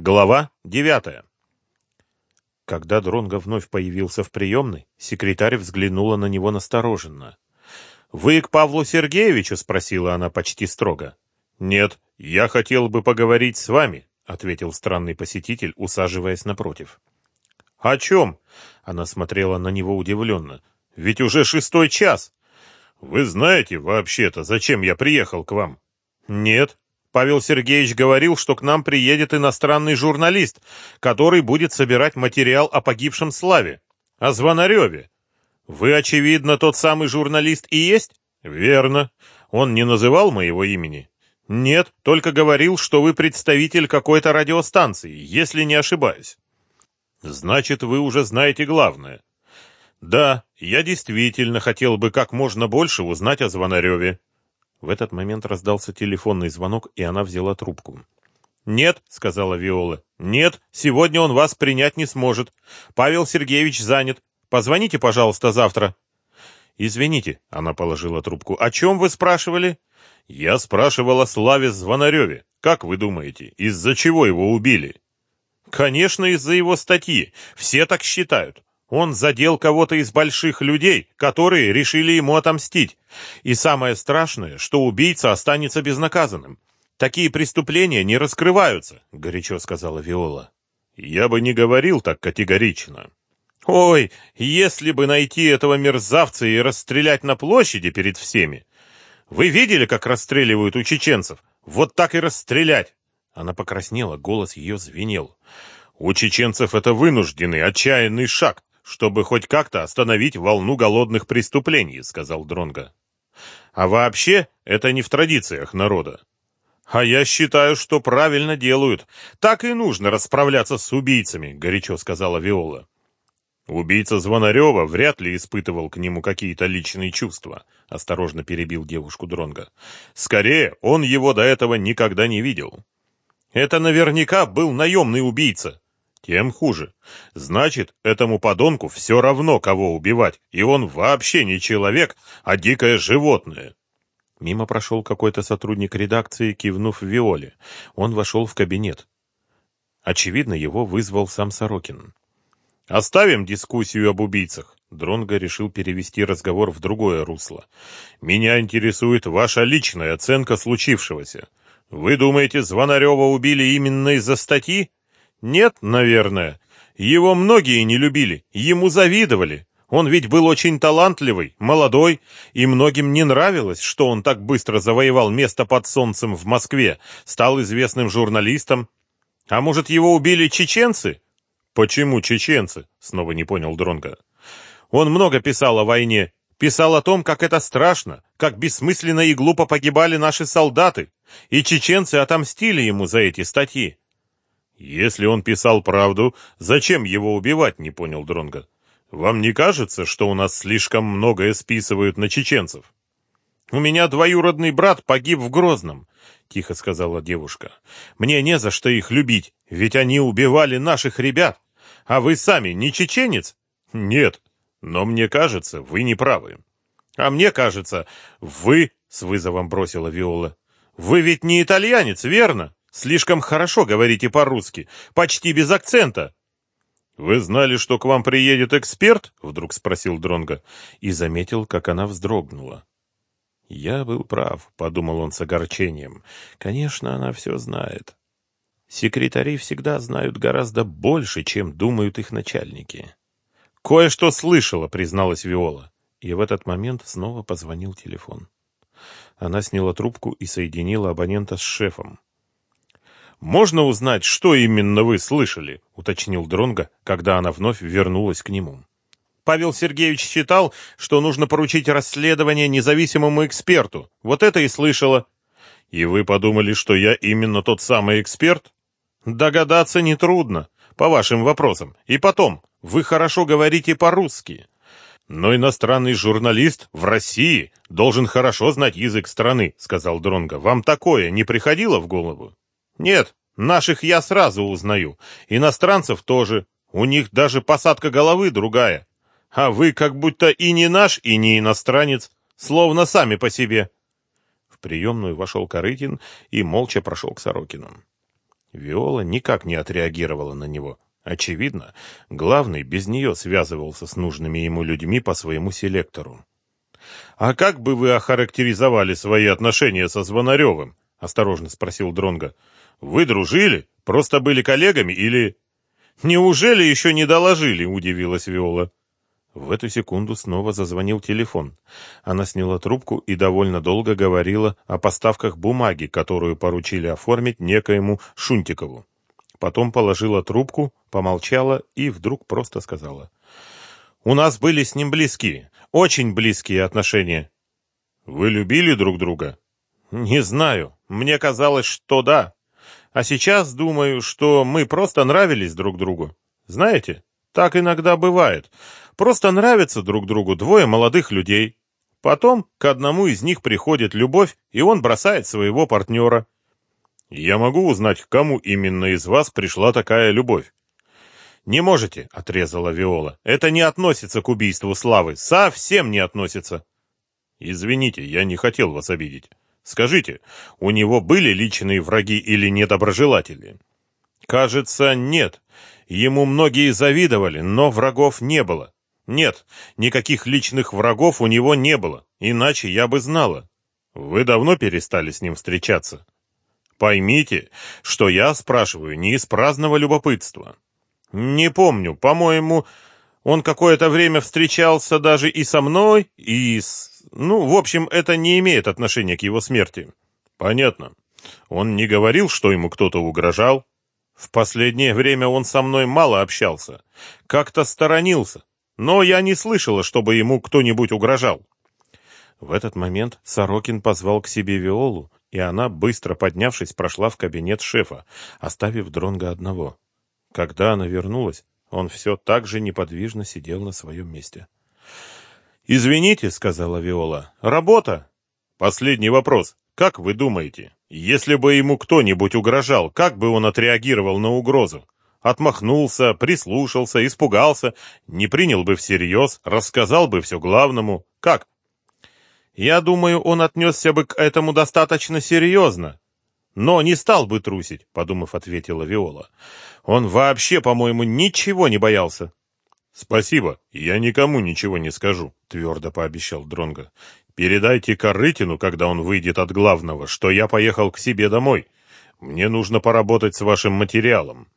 Глава девятая. Когда Дронго вновь появился в приемной, секретарь взглянула на него настороженно. «Вы к Павлу Сергеевичу?» — спросила она почти строго. «Нет, я хотел бы поговорить с вами», — ответил странный посетитель, усаживаясь напротив. «О чем?» — она смотрела на него удивленно. «Ведь уже шестой час». «Вы знаете, вообще-то, зачем я приехал к вам?» «Нет», Павел Сергеевич говорил, что к нам приедет иностранный журналист, который будет собирать материал о погибшем Славе, о Звонареве. Вы, очевидно, тот самый журналист и есть? Верно. Он не называл моего имени? Нет, только говорил, что вы представитель какой-то радиостанции, если не ошибаюсь. Значит, вы уже знаете главное. Да, я действительно хотел бы как можно больше узнать о Звонареве. В этот момент раздался телефонный звонок, и она взяла трубку. «Нет», — сказала Виола, — «нет, сегодня он вас принять не сможет. Павел Сергеевич занят. Позвоните, пожалуйста, завтра». «Извините», — она положила трубку, — «о чем вы спрашивали?» «Я спрашивала о Славе Звонареве. Как вы думаете, из-за чего его убили?» «Конечно, из-за его статьи. Все так считают. Он задел кого-то из больших людей, которые решили ему отомстить. И самое страшное, что убийца останется безнаказанным. Такие преступления не раскрываются, горячо сказала Виола. Я бы не говорил так категорично. Ой, если бы найти этого мерзавца и расстрелять на площади перед всеми. Вы видели, как расстреливают у чеченцев? Вот так и расстрелять. Она покраснела, голос ее звенел. У чеченцев это вынужденный, отчаянный шаг чтобы хоть как-то остановить волну голодных преступлений, сказал Дронга. А вообще, это не в традициях народа. А я считаю, что правильно делают. Так и нужно расправляться с убийцами, горячо сказала Виола. Убийца Звонарева вряд ли испытывал к нему какие-то личные чувства, осторожно перебил девушку Дронга. Скорее, он его до этого никогда не видел. Это наверняка был наемный убийца, тем хуже. Значит, этому подонку все равно, кого убивать, и он вообще не человек, а дикое животное. Мимо прошел какой-то сотрудник редакции, кивнув Виоле. Он вошел в кабинет. Очевидно, его вызвал сам Сорокин. «Оставим дискуссию об убийцах», — Дронго решил перевести разговор в другое русло. «Меня интересует ваша личная оценка случившегося. Вы думаете, Звонарева убили именно из-за статьи?» Нет, наверное. Его многие не любили, ему завидовали. Он ведь был очень талантливый, молодой, и многим не нравилось, что он так быстро завоевал место под солнцем в Москве, стал известным журналистом. А может, его убили чеченцы? Почему чеченцы? Снова не понял Дронга. Он много писал о войне, писал о том, как это страшно, как бессмысленно и глупо погибали наши солдаты, и чеченцы отомстили ему за эти статьи. Если он писал правду, зачем его убивать, не понял Дронга. Вам не кажется, что у нас слишком многое списывают на чеченцев? У меня двоюродный брат погиб в Грозном, тихо сказала девушка. Мне не за что их любить, ведь они убивали наших ребят. А вы сами не чеченец? Нет, но мне кажется, вы не правы. А мне кажется, вы, с вызовом бросила Виола. Вы ведь не итальянец, верно? Слишком хорошо говорите по-русски, почти без акцента. Вы знали, что к вам приедет эксперт? вдруг спросил Дронга и заметил, как она вздрогнула. Я был прав, подумал он с огорчением. Конечно, она все знает. Секретари всегда знают гораздо больше, чем думают их начальники. Кое-что слышала, призналась Виола. И в этот момент снова позвонил телефон. Она сняла трубку и соединила абонента с шефом. «Можно узнать, что именно вы слышали?» — уточнил Дронга, когда она вновь вернулась к нему. Павел Сергеевич считал, что нужно поручить расследование независимому эксперту. Вот это и слышала. И вы подумали, что я именно тот самый эксперт? Догадаться нетрудно, по вашим вопросам. И потом, вы хорошо говорите по-русски. Но иностранный журналист в России должен хорошо знать язык страны, сказал Дронга. Вам такое не приходило в голову? Нет, наших я сразу узнаю. Иностранцев тоже. У них даже посадка головы другая. А вы как будто и не наш, и не иностранец, словно сами по себе. В приемную вошел Корытин и молча прошел к Сорокину. Виола никак не отреагировала на него. Очевидно, главный без нее связывался с нужными ему людьми по своему селектору. «А как бы вы охарактеризовали свои отношения со Звонаревым?» — осторожно спросил Дронга. «Вы дружили? Просто были коллегами или...» «Неужели еще не доложили?» — удивилась Виола. В эту секунду снова зазвонил телефон. Она сняла трубку и довольно долго говорила о поставках бумаги, которую поручили оформить некоему Шунтикову. Потом положила трубку, помолчала и вдруг просто сказала. «У нас были с ним близкие, очень близкие отношения». «Вы любили друг друга?» «Не знаю. Мне казалось, что да. А сейчас думаю, что мы просто нравились друг другу. Знаете, так иногда бывает. Просто нравятся друг другу двое молодых людей. Потом к одному из них приходит любовь, и он бросает своего партнера. Я могу узнать, к кому именно из вас пришла такая любовь? Не можете, отрезала Виола. Это не относится к убийству Славы, совсем не относится. Извините, я не хотел вас обидеть. Скажите, у него были личные враги или недоброжелатели? Кажется, нет. Ему многие завидовали, но врагов не было. Нет, никаких личных врагов у него не было, иначе я бы знала. Вы давно перестали с ним встречаться? Поймите, что я спрашиваю не из праздного любопытства. Не помню, по-моему, он какое-то время встречался даже и со мной, и с... Ну, в общем, это не имеет отношения к его смерти. Понятно. Он не говорил, что ему кто-то угрожал? В последнее время он со мной мало общался, как-то сторонился, но я не слышала, чтобы ему кто-нибудь угрожал. В этот момент Сорокин позвал к себе Виолу, и она, быстро поднявшись, прошла в кабинет шефа, оставив Дронга одного. Когда она вернулась, он все так же неподвижно сидел на своем месте. «Извините», — сказала Виола, — «работа». «Последний вопрос. Как вы думаете, если бы ему кто-нибудь угрожал, как бы он отреагировал на угрозу? Отмахнулся, прислушался, испугался, не принял бы всерьез, рассказал бы все главному. Как? Я думаю, он отнесся бы к этому достаточно серьезно. Но не стал бы трусить, подумав, ответила Виола. Он вообще, по-моему, ничего не боялся. Спасибо, я никому ничего не скажу, твердо пообещал Дронга. Передайте Корытину, когда он выйдет от главного, что я поехал к себе домой. Мне нужно поработать с вашим материалом.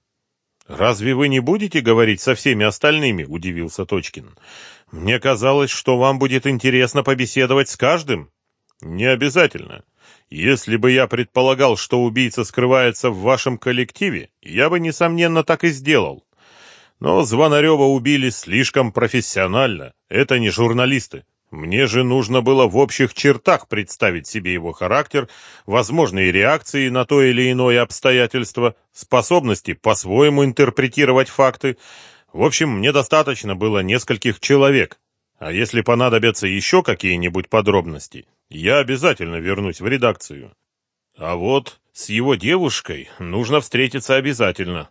Разве вы не будете говорить со всеми остальными? удивился Точкин. Мне казалось, что вам будет интересно побеседовать с каждым. Не обязательно. Если бы я предполагал, что убийца скрывается в вашем коллективе, я бы несомненно так и сделал. Но Звонарева убили слишком профессионально. Это не журналисты. Мне же нужно было в общих чертах представить себе его характер, возможные реакции на то или иное обстоятельство, способности по-своему интерпретировать факты. В общем, мне достаточно было нескольких человек. А если понадобятся еще какие-нибудь подробности, я обязательно вернусь в редакцию. А вот с его девушкой нужно встретиться обязательно.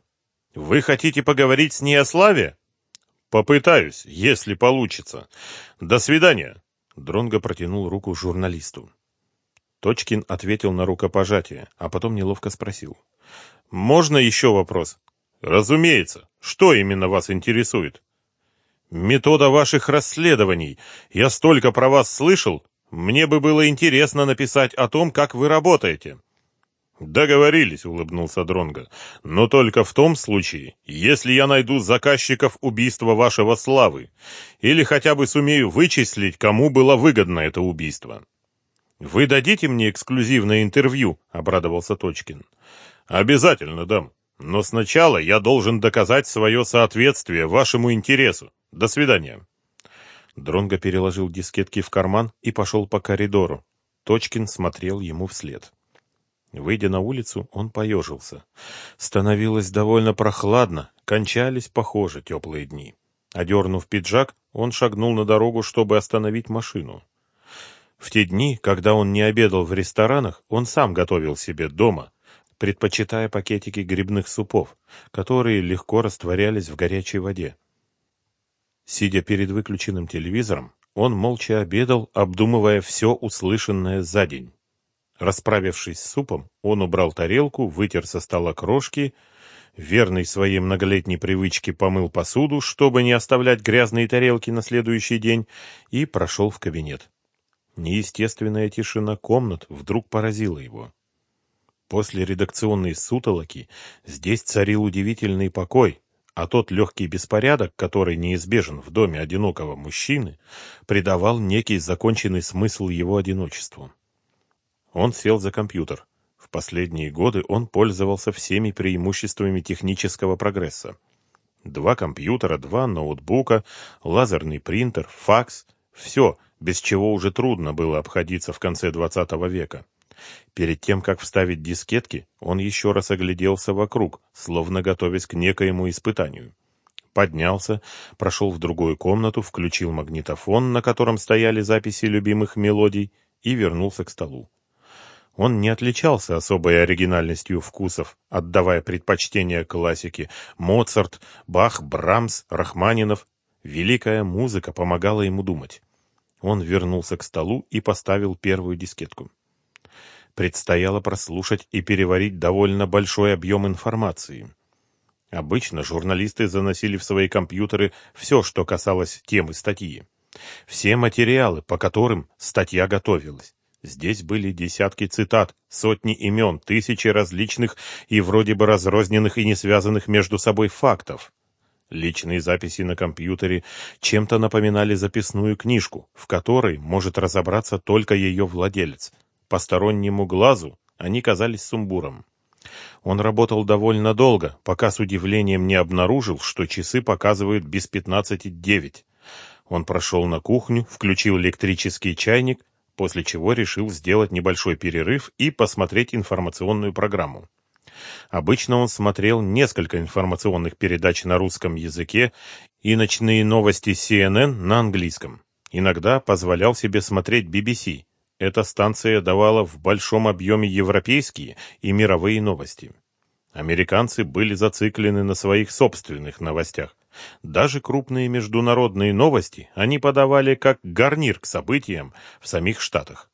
Вы хотите поговорить с ней о славе? Попытаюсь, если получится. До свидания. Дронго протянул руку журналисту. Точкин ответил на рукопожатие, а потом неловко спросил: "Можно еще вопрос?" "Разумеется. Что именно вас интересует?" "Метода ваших расследований. Я столько про вас слышал. Мне бы было интересно написать о том, как вы работаете." Договорились, улыбнулся Дронга. Но только в том случае, если я найду заказчиков убийства вашего славы или хотя бы сумею вычислить, кому было выгодно это убийство. Вы дадите мне эксклюзивное интервью, обрадовался Точкин. Обязательно дам. Но сначала я должен доказать свое соответствие вашему интересу. До свидания. Дронго переложил дискетки в карман и пошел по коридору. Точкин смотрел ему вслед. Выйдя на улицу, он поежился. Становилось довольно прохладно, кончались, похоже, теплые дни. Одернув пиджак, он шагнул на дорогу, чтобы остановить машину. В те дни, когда он не обедал в ресторанах, он сам готовил себе дома, предпочитая пакетики грибных супов, которые легко растворялись в горячей воде. Сидя перед выключенным телевизором, он молча обедал, обдумывая все услышанное за день. Расправившись с супом, он убрал тарелку, вытер со стола крошки, верный своей многолетней привычке помыл посуду, чтобы не оставлять грязные тарелки на следующий день, и прошел в кабинет. Неестественная тишина комнат вдруг поразила его. После редакционной сутолоки здесь царил удивительный покой, а тот легкий беспорядок, который неизбежен в доме одинокого мужчины, придавал некий законченный смысл его одиночеству. Он сел за компьютер. В последние годы он пользовался всеми преимуществами технического прогресса. Два компьютера, два ноутбука, лазерный принтер, факс – все, без чего уже трудно было обходиться в конце 20 века. Перед тем, как вставить дискетки, он еще раз огляделся вокруг, словно готовясь к некоему испытанию. Поднялся, прошел в другую комнату, включил магнитофон, на котором стояли записи любимых мелодий, и вернулся к столу. Он не отличался особой оригинальностью вкусов, отдавая предпочтение классике. Моцарт, Бах, Брамс, Рахманинов. Великая музыка помогала ему думать. Он вернулся к столу и поставил первую дискетку. Предстояло прослушать и переварить довольно большой объем информации. Обычно журналисты заносили в свои компьютеры все, что касалось темы статьи. Все материалы, по которым статья готовилась. Здесь были десятки цитат, сотни имен, тысячи различных и вроде бы разрозненных и не связанных между собой фактов. Личные записи на компьютере чем-то напоминали записную книжку, в которой может разобраться только ее владелец. Постороннему глазу они казались сумбуром. Он работал довольно долго, пока с удивлением не обнаружил, что часы показывают без пятнадцати девять. Он прошел на кухню, включил электрический чайник после чего решил сделать небольшой перерыв и посмотреть информационную программу. Обычно он смотрел несколько информационных передач на русском языке и ночные новости CNN на английском. Иногда позволял себе смотреть BBC. Эта станция давала в большом объеме европейские и мировые новости. Американцы были зациклены на своих собственных новостях, даже крупные международные новости они подавали как гарнир к событиям в самих Штатах.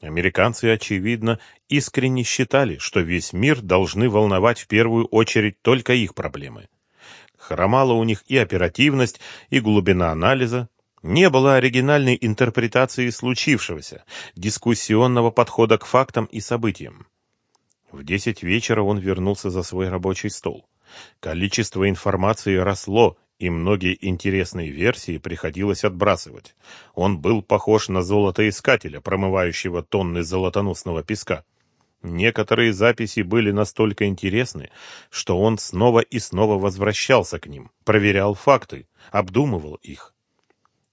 Американцы, очевидно, искренне считали, что весь мир должны волновать в первую очередь только их проблемы. Хромала у них и оперативность, и глубина анализа. Не было оригинальной интерпретации случившегося, дискуссионного подхода к фактам и событиям. В десять вечера он вернулся за свой рабочий стол. Количество информации росло, и многие интересные версии приходилось отбрасывать. Он был похож на золотоискателя, промывающего тонны золотоносного песка. Некоторые записи были настолько интересны, что он снова и снова возвращался к ним, проверял факты, обдумывал их.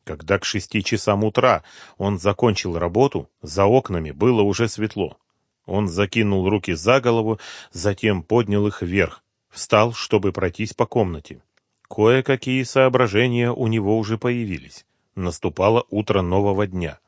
Когда к шести часам утра он закончил работу, за окнами было уже светло. Он закинул руки за голову, затем поднял их вверх, Встал, чтобы пройтись по комнате. Кое-какие соображения у него уже появились. Наступало утро нового дня.